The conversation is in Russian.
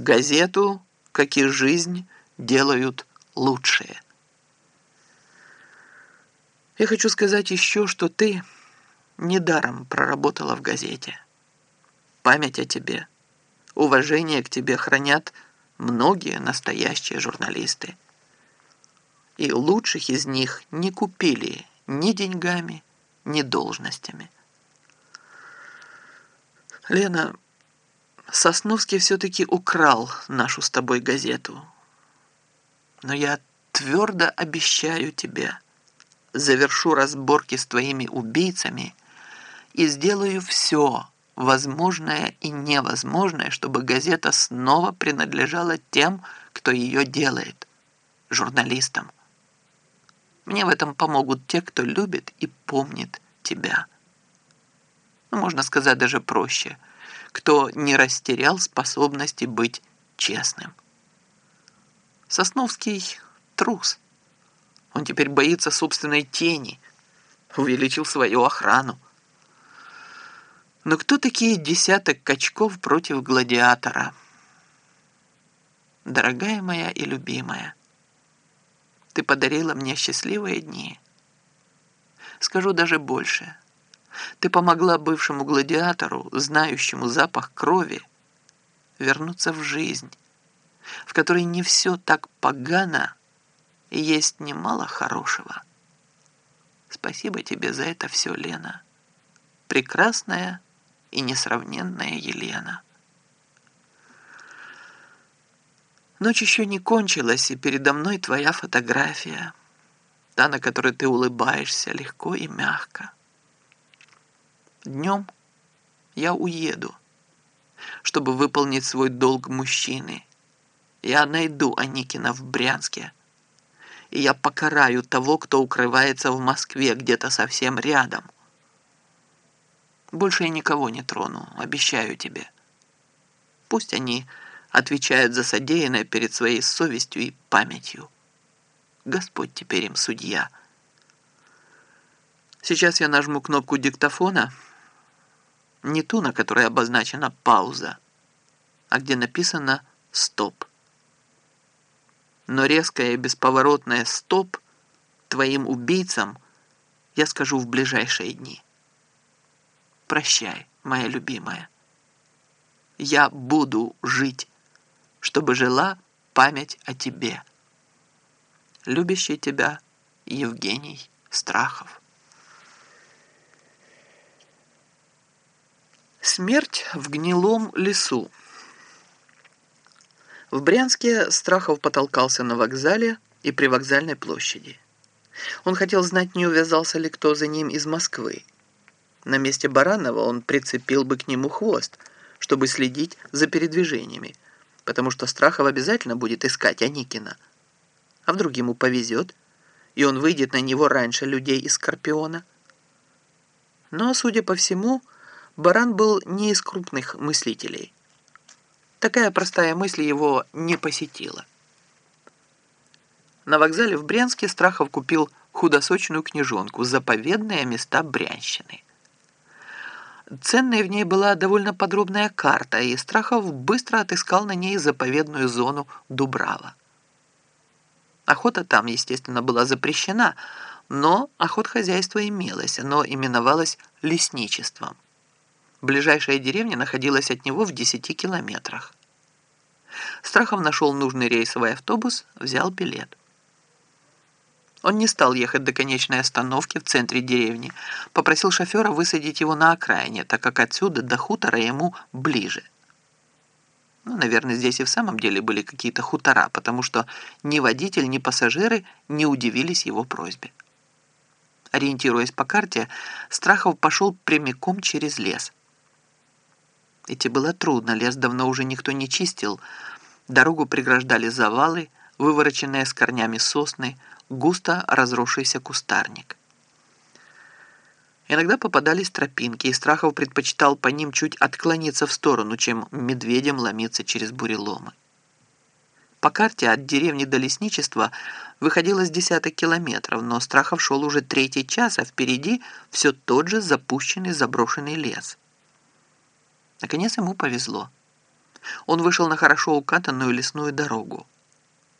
Газету, как и жизнь, делают лучшие. Я хочу сказать еще, что ты недаром проработала в газете. Память о тебе, уважение к тебе хранят многие настоящие журналисты. И лучших из них не купили ни деньгами, ни должностями. Лена, Сосновский все-таки украл нашу с тобой газету. Но я твердо обещаю тебе, завершу разборки с твоими убийцами и сделаю все возможное и невозможное, чтобы газета снова принадлежала тем, кто ее делает, журналистам. Мне в этом помогут те, кто любит и помнит тебя. Ну, можно сказать даже проще, кто не растерял способности быть честным. Сосновский трус. Он теперь боится собственной тени, увеличил свою охрану. Но кто такие десяток качков против гладиатора? Дорогая моя и любимая, ты подарила мне счастливые дни. Скажу даже больше. Ты помогла бывшему гладиатору, знающему запах крови, вернуться в жизнь, в которой не все так погано и есть немало хорошего. Спасибо тебе за это все, Лена. Прекрасная и несравненная Елена. Ночь еще не кончилась, и передо мной твоя фотография, та, на которой ты улыбаешься легко и мягко. Днем я уеду, чтобы выполнить свой долг мужчины. Я найду Аникина в Брянске, и я покараю того, кто укрывается в Москве где-то совсем рядом – больше я никого не трону, обещаю тебе. Пусть они отвечают за содеянное перед своей совестью и памятью. Господь теперь им судья. Сейчас я нажму кнопку диктофона, не ту, на которой обозначена пауза, а где написано «стоп». Но резкое и бесповоротное «стоп» твоим убийцам я скажу в ближайшие дни. Прощай, моя любимая. Я буду жить, чтобы жила память о тебе. Любящий тебя Евгений Страхов. Смерть в гнилом лесу. В Брянске Страхов потолкался на вокзале и при вокзальной площади. Он хотел знать, не увязался ли кто за ним из Москвы. На месте Баранова он прицепил бы к нему хвост, чтобы следить за передвижениями, потому что Страхов обязательно будет искать Аникина. А вдруг ему повезет, и он выйдет на него раньше людей из Скорпиона? Но, судя по всему, Баран был не из крупных мыслителей. Такая простая мысль его не посетила. На вокзале в Брянске Страхов купил худосочную книжонку «Заповедные места Брянщины». Ценной в ней была довольно подробная карта, и Страхов быстро отыскал на ней заповедную зону Дубрава. Охота там, естественно, была запрещена, но охотхозяйство имелось, оно именовалось лесничеством. Ближайшая деревня находилась от него в 10 километрах. Страхов нашел нужный рейсовый автобус, взял билет. Он не стал ехать до конечной остановки в центре деревни, попросил шофера высадить его на окраине, так как отсюда до хутора ему ближе. Ну, наверное, здесь и в самом деле были какие-то хутора, потому что ни водитель, ни пассажиры не удивились его просьбе. Ориентируясь по карте, Страхов пошел прямиком через лес. Идти было трудно, лес давно уже никто не чистил. Дорогу преграждали завалы, вывороченные с корнями сосны, густо разросшийся кустарник. Иногда попадались тропинки, и Страхов предпочитал по ним чуть отклониться в сторону, чем медведем ломиться через буреломы. По карте от деревни до лесничества выходило с десяток километров, но Страхов шел уже третий час, а впереди все тот же запущенный заброшенный лес. Наконец ему повезло. Он вышел на хорошо укатанную лесную дорогу.